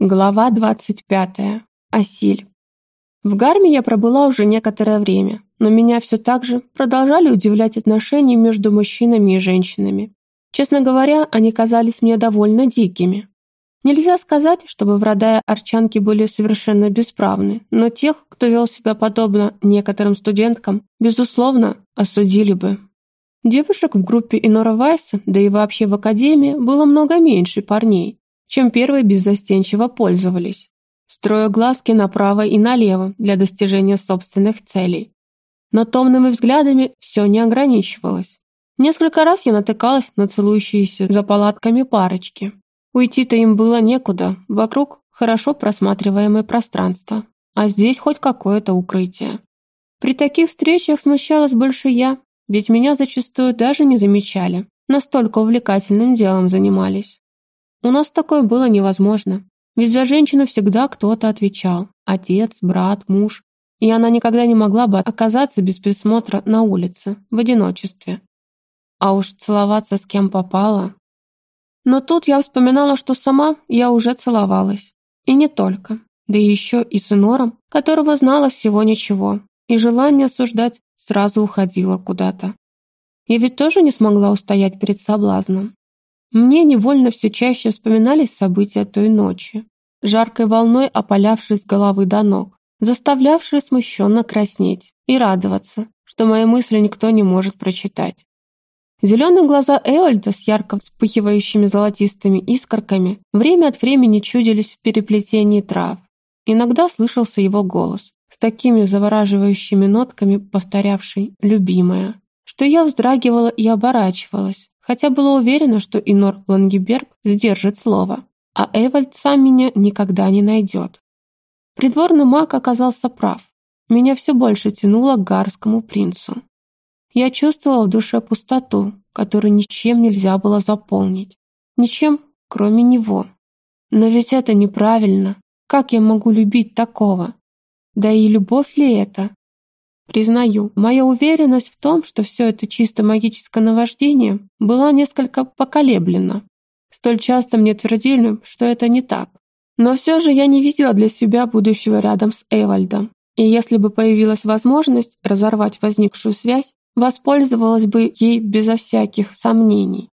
Глава 25. Асиль. В Гарме я пробыла уже некоторое время, но меня все так же продолжали удивлять отношения между мужчинами и женщинами. Честно говоря, они казались мне довольно дикими. Нельзя сказать, чтобы в Родае арчанки были совершенно бесправны, но тех, кто вел себя подобно некоторым студенткам, безусловно, осудили бы. Девушек в группе Инора Вайса, да и вообще в академии, было много меньше парней, чем первые беззастенчиво пользовались, строя глазки направо и налево для достижения собственных целей. Но томными взглядами все не ограничивалось. Несколько раз я натыкалась на целующиеся за палатками парочки. Уйти-то им было некуда, вокруг хорошо просматриваемое пространство, а здесь хоть какое-то укрытие. При таких встречах смущалась больше я, ведь меня зачастую даже не замечали, настолько увлекательным делом занимались. У нас такое было невозможно. Ведь за женщину всегда кто-то отвечал. Отец, брат, муж. И она никогда не могла бы оказаться без присмотра на улице, в одиночестве. А уж целоваться с кем попало. Но тут я вспоминала, что сама я уже целовалась. И не только. Да еще и с Инором, которого знала всего ничего. И желание осуждать сразу уходило куда-то. Я ведь тоже не смогла устоять перед соблазном. Мне невольно все чаще вспоминались события той ночи, жаркой волной опалявшей с головы до ног, заставлявшие смущенно краснеть и радоваться, что мои мысли никто не может прочитать. Зеленые глаза Эольда с ярко вспыхивающими золотистыми искорками время от времени чудились в переплетении трав. Иногда слышался его голос, с такими завораживающими нотками повторявший «любимая», что я вздрагивала и оборачивалась, хотя была уверена, что Инор Лангеберг сдержит слово, а Эвальд сам меня никогда не найдет. Придворный маг оказался прав. Меня все больше тянуло к гарскому принцу. Я чувствовала в душе пустоту, которую ничем нельзя было заполнить. Ничем, кроме него. Но ведь это неправильно. Как я могу любить такого? Да и любовь ли это? Признаю, моя уверенность в том, что все это чисто магическое наваждение, была несколько поколеблена. Столь часто мне твердили, что это не так. Но все же я не видела для себя будущего рядом с Эвальдом. И если бы появилась возможность разорвать возникшую связь, воспользовалась бы ей безо всяких сомнений.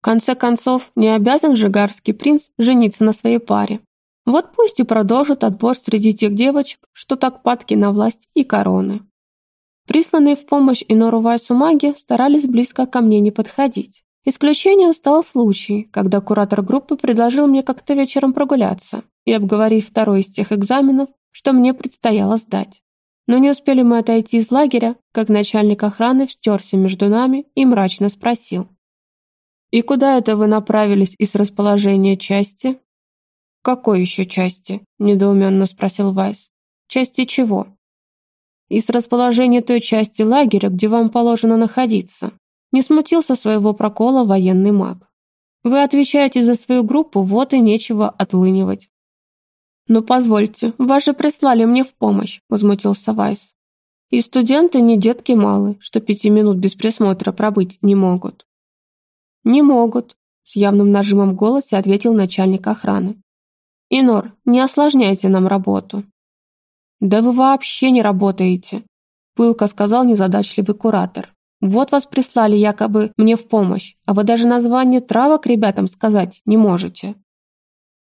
В конце концов, не обязан же гарский принц жениться на своей паре. Вот пусть и продолжит отбор среди тех девочек, что так падки на власть и короны. Присланные в помощь Инору Вайсу маги старались близко ко мне не подходить. Исключением стал случай, когда куратор группы предложил мне как-то вечером прогуляться и обговорить второй из тех экзаменов, что мне предстояло сдать. Но не успели мы отойти из лагеря, как начальник охраны встерся между нами и мрачно спросил. «И куда это вы направились из расположения части?» «Какой еще части?» – недоуменно спросил Вайс. «Части чего?» И с расположения той части лагеря, где вам положено находиться. Не смутился своего прокола военный маг. Вы отвечаете за свою группу, вот и нечего отлынивать. «Но позвольте, вас же прислали мне в помощь», — возмутился Вайс. «И студенты не детки малы, что пяти минут без присмотра пробыть не могут». «Не могут», — с явным нажимом в ответил начальник охраны. «Инор, не осложняйте нам работу. «Да вы вообще не работаете», — пылко сказал незадачливый куратор. «Вот вас прислали якобы мне в помощь, а вы даже название травок ребятам сказать не можете».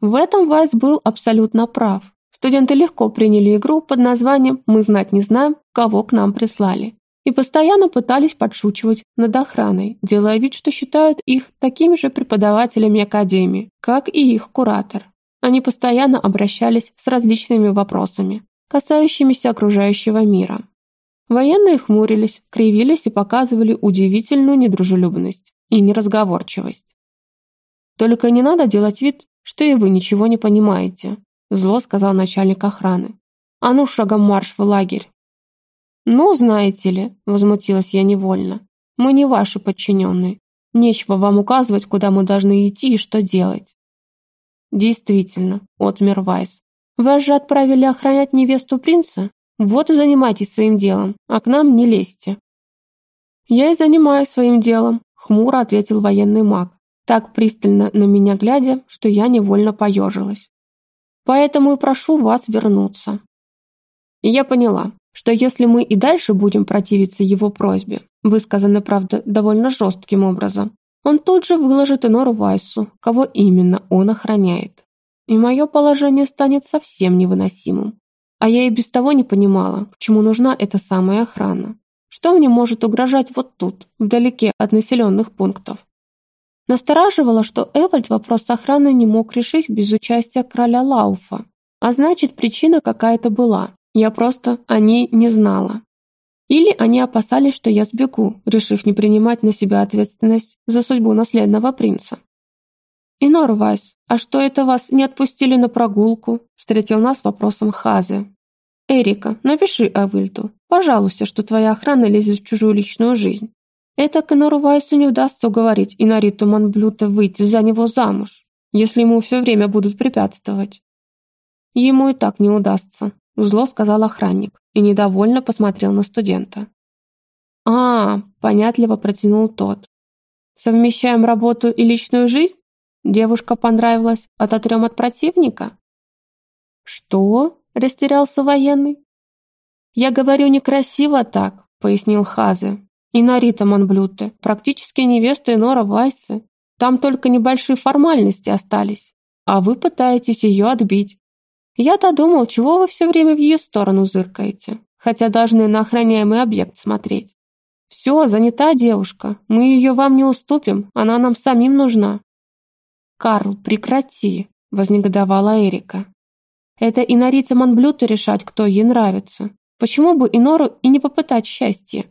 В этом Вайс был абсолютно прав. Студенты легко приняли игру под названием «Мы знать не знаем, кого к нам прислали» и постоянно пытались подшучивать над охраной, делая вид, что считают их такими же преподавателями академии, как и их куратор. Они постоянно обращались с различными вопросами, касающимися окружающего мира. Военные хмурились, кривились и показывали удивительную недружелюбность и неразговорчивость. «Только не надо делать вид, что и вы ничего не понимаете», зло сказал начальник охраны. «А ну, шагом марш в лагерь!» «Ну, знаете ли», — возмутилась я невольно, «мы не ваши подчиненные. Нечего вам указывать, куда мы должны идти и что делать». «Действительно», — отмер Вайс, вас же отправили охранять невесту принца? Вот и занимайтесь своим делом, а к нам не лезьте». «Я и занимаюсь своим делом», — хмуро ответил военный маг, так пристально на меня глядя, что я невольно поежилась. Поэтому и прошу вас вернуться. И я поняла, что если мы и дальше будем противиться его просьбе, высказанной, правда, довольно жестким образом, он тут же выложит Энору Вайсу, кого именно он охраняет. И мое положение станет совсем невыносимым. А я и без того не понимала, к чему нужна эта самая охрана. Что мне может угрожать вот тут, вдалеке от населенных пунктов? Настораживало, что Эвальд вопрос охраны не мог решить без участия короля Лауфа. А значит, причина какая-то была. Я просто о ней не знала. Или они опасались, что я сбегу, решив не принимать на себя ответственность за судьбу наследного принца. «Инор Вайс, а что это вас не отпустили на прогулку?» встретил нас вопросом Хазе. «Эрика, напиши Авильту. Пожалуйста, что твоя охрана лезет в чужую личную жизнь. Это Конору Вайсу не удастся уговорить Инариту Монблюта выйти за него замуж, если ему все время будут препятствовать. Ему и так не удастся, зло сказал охранник и недовольно посмотрел на студента. А, понятливо протянул тот. Совмещаем работу и личную жизнь? Девушка понравилась, ототрем от противника? Что? Растерялся военный. Я говорю некрасиво так, пояснил Хазе, и Нарита Монблюте, практически невеста Инора Вайсы. Там только небольшие формальности остались, а вы пытаетесь ее отбить. Я-то думал, чего вы все время в ее сторону зыркаете, хотя должны на охраняемый объект смотреть. Все, занята девушка, мы ее вам не уступим, она нам самим нужна. Карл, прекрати, вознегодовала Эрика. Это и Нарита Монблюте решать, кто ей нравится. Почему бы Инору и не попытать счастье?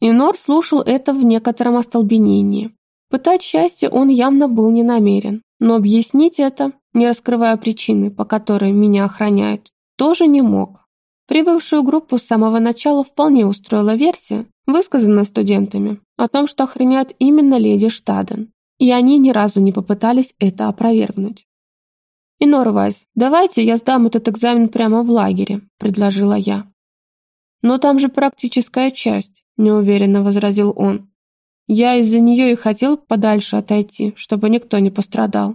Инор слушал это в некотором остолбенении. Пытать счастье он явно был не намерен, но объяснить это, не раскрывая причины, по которой меня охраняют, тоже не мог. Прибывшую группу с самого начала вполне устроила версия, высказанная студентами, о том, что охраняют именно леди Штаден, и они ни разу не попытались это опровергнуть. «Инор Вайс, давайте я сдам этот экзамен прямо в лагере», – предложила я. «Но там же практическая часть неуверенно возразил он. Я из-за нее и хотел подальше отойти, чтобы никто не пострадал.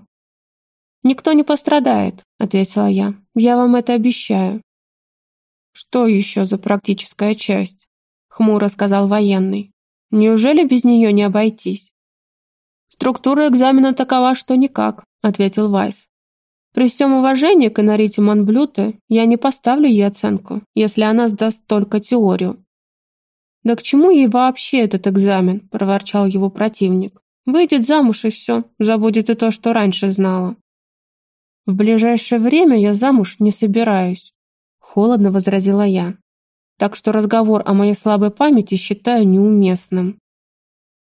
«Никто не пострадает», — ответила я. «Я вам это обещаю». «Что еще за практическая часть?» — хмуро сказал военный. «Неужели без нее не обойтись?» «Структура экзамена такова, что никак», — ответил Вайс. «При всем уважении к Энарите Монблюте я не поставлю ей оценку, если она сдаст только теорию. «Да к чему ей вообще этот экзамен?» – проворчал его противник. «Выйдет замуж и все, забудет и то, что раньше знала». «В ближайшее время я замуж не собираюсь», – холодно возразила я. «Так что разговор о моей слабой памяти считаю неуместным».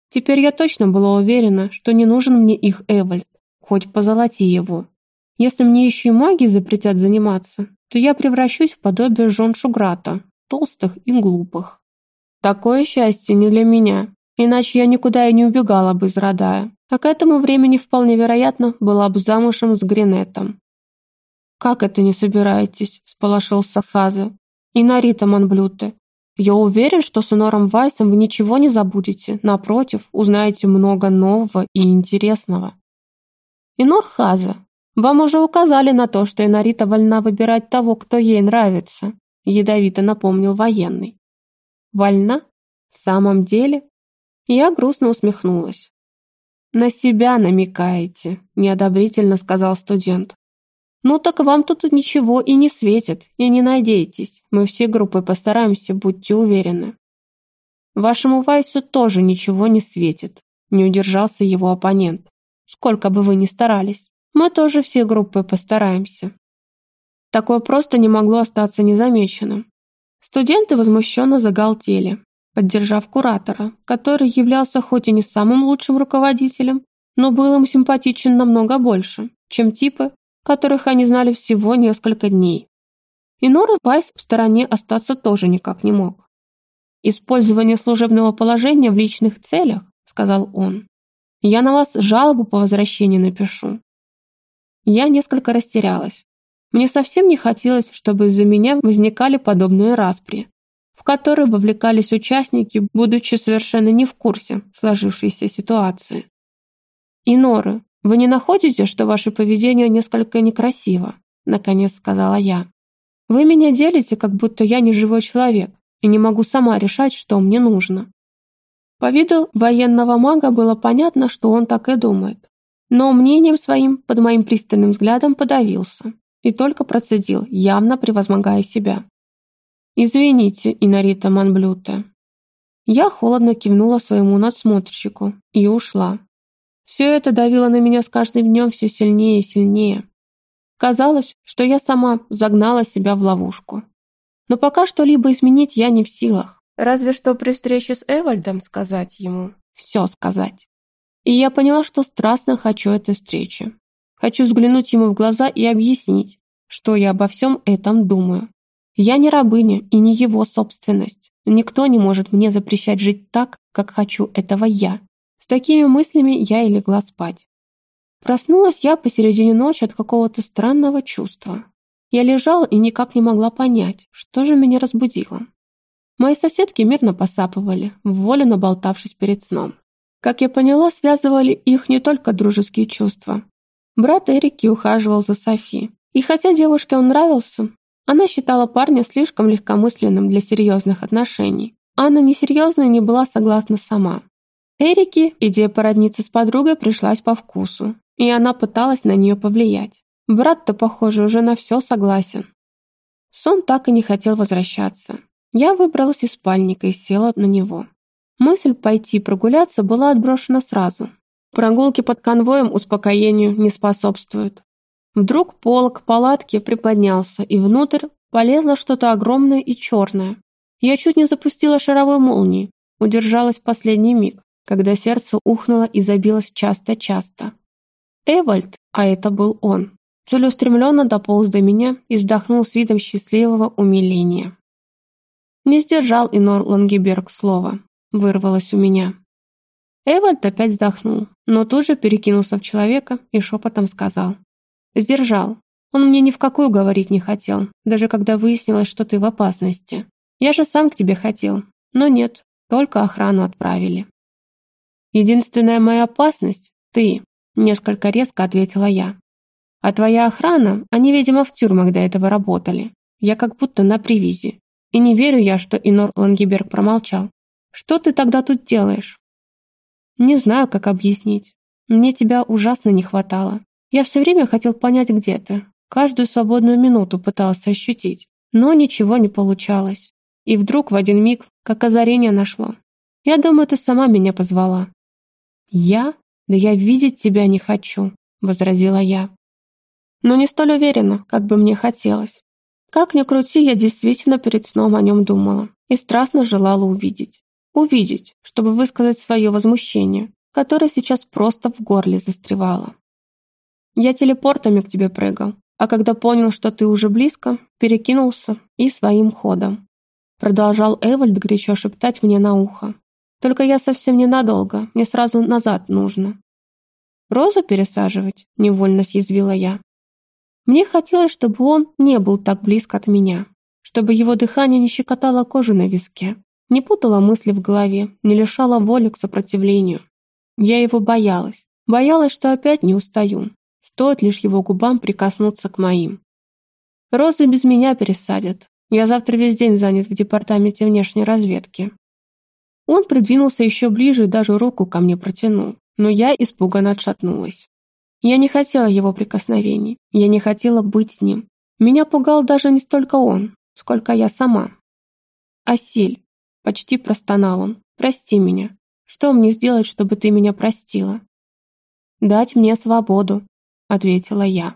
Теперь я точно была уверена, что не нужен мне их Эвальд, хоть позолоти его. Если мне еще и магией запретят заниматься, то я превращусь в подобие жен Шуграта, толстых и глупых. Такое счастье не для меня, иначе я никуда и не убегала бы из Радая, а к этому времени вполне вероятно была бы замужем с Гринетом. «Как это не собираетесь?» – сполошился Хазе. «И на Рита Монблюте. Я уверен, что с Энором Вайсом вы ничего не забудете, напротив, узнаете много нового и интересного». «Инор Хазе, вам уже указали на то, что Инарита вольна выбирать того, кто ей нравится», – ядовито напомнил военный. Вольна? В самом деле? Я грустно усмехнулась. «На себя намекаете», — неодобрительно сказал студент. «Ну так вам тут ничего и не светит, и не надейтесь. Мы все группой постараемся, будьте уверены». «Вашему Вайсу тоже ничего не светит», — не удержался его оппонент. «Сколько бы вы ни старались, мы тоже все группой постараемся». Такое просто не могло остаться незамеченным. Студенты возмущенно загалтели, поддержав куратора, который являлся хоть и не самым лучшим руководителем, но был им симпатичен намного больше, чем типы, которых они знали всего несколько дней. И Нора Вайс в стороне остаться тоже никак не мог. «Использование служебного положения в личных целях», — сказал он. «Я на вас жалобу по возвращении напишу». Я несколько растерялась. Мне совсем не хотелось, чтобы из-за меня возникали подобные распри, в которые вовлекались участники, будучи совершенно не в курсе сложившейся ситуации. И Норы, вы не находите, что ваше поведение несколько некрасиво? наконец сказала я. «Вы меня делите, как будто я не живой человек и не могу сама решать, что мне нужно». По виду военного мага было понятно, что он так и думает. Но мнением своим под моим пристальным взглядом подавился и только процедил, явно превозмогая себя. «Извините, Инарита Манблюте». Я холодно кивнула своему надсмотрщику и ушла. Все это давило на меня с каждым днем все сильнее и сильнее. Казалось, что я сама загнала себя в ловушку. Но пока что-либо изменить я не в силах. Разве что при встрече с Эвальдом сказать ему. Все сказать. И я поняла, что страстно хочу этой встречи. Хочу взглянуть ему в глаза и объяснить, что я обо всем этом думаю. Я не рабыня и не его собственность. Никто не может мне запрещать жить так, как хочу этого я. С такими мыслями я и легла спать. Проснулась я посередине ночи от какого-то странного чувства. Я лежала и никак не могла понять, что же меня разбудило. Мои соседки мирно посапывали, воле наболтавшись перед сном. Как я поняла, связывали их не только дружеские чувства. Брат Эрики ухаживал за Софи. И хотя девушке он нравился, она считала парня слишком легкомысленным для серьезных отношений. Анна несерьезная не была согласна сама. Эрике идея породниться с подругой пришлась по вкусу, и она пыталась на нее повлиять. Брат-то, похоже, уже на все согласен. Сон так и не хотел возвращаться. Я выбралась из спальника и села на него. Мысль пойти прогуляться была отброшена сразу. Прогулки под конвоем успокоению не способствуют. Вдруг полок палатки приподнялся, и внутрь полезло что-то огромное и черное. Я чуть не запустила шаровой молнии, удержалась последний миг когда сердце ухнуло и забилось часто-часто. Эвальд, а это был он, целеустремленно дополз до меня и вздохнул с видом счастливого умиления. Не сдержал Инор Лангеберг слова, вырвалось у меня. Эвальд опять вздохнул, но тут же перекинулся в человека и шепотом сказал. «Сдержал. Он мне ни в какую говорить не хотел, даже когда выяснилось, что ты в опасности. Я же сам к тебе хотел, но нет, только охрану отправили». «Единственная моя опасность — ты», — несколько резко ответила я. «А твоя охрана, они, видимо, в тюрьмах до этого работали. Я как будто на привязи. И не верю я, что Инор Лангеберг промолчал. Что ты тогда тут делаешь?» «Не знаю, как объяснить. Мне тебя ужасно не хватало. Я все время хотел понять, где ты. Каждую свободную минуту пытался ощутить, но ничего не получалось. И вдруг в один миг, как озарение нашло. Я думаю, ты сама меня позвала. «Я? Да я видеть тебя не хочу», — возразила я. Но не столь уверенно, как бы мне хотелось. Как ни крути, я действительно перед сном о нем думала и страстно желала увидеть. Увидеть, чтобы высказать свое возмущение, которое сейчас просто в горле застревало. Я телепортами к тебе прыгал, а когда понял, что ты уже близко, перекинулся и своим ходом. Продолжал Эвальд горячо шептать мне на ухо. Только я совсем ненадолго, мне сразу назад нужно. Розу пересаживать? Невольно съязвила я. Мне хотелось, чтобы он не был так близко от меня, чтобы его дыхание не щекотало кожу на виске, не путало мысли в голове, не лишало воли к сопротивлению. Я его боялась, боялась, что опять не устаю, стоит лишь его губам прикоснуться к моим. Розы без меня пересадят. Я завтра весь день занят в департаменте внешней разведки. Он придвинулся еще ближе и даже руку ко мне протянул, но я испуганно отшатнулась. Я не хотела его прикосновений, я не хотела быть с ним. Меня пугал даже не столько он, сколько я сама. «Асиль», — почти простонал он, — «прости меня. Что мне сделать, чтобы ты меня простила?» «Дать мне свободу», — ответила я.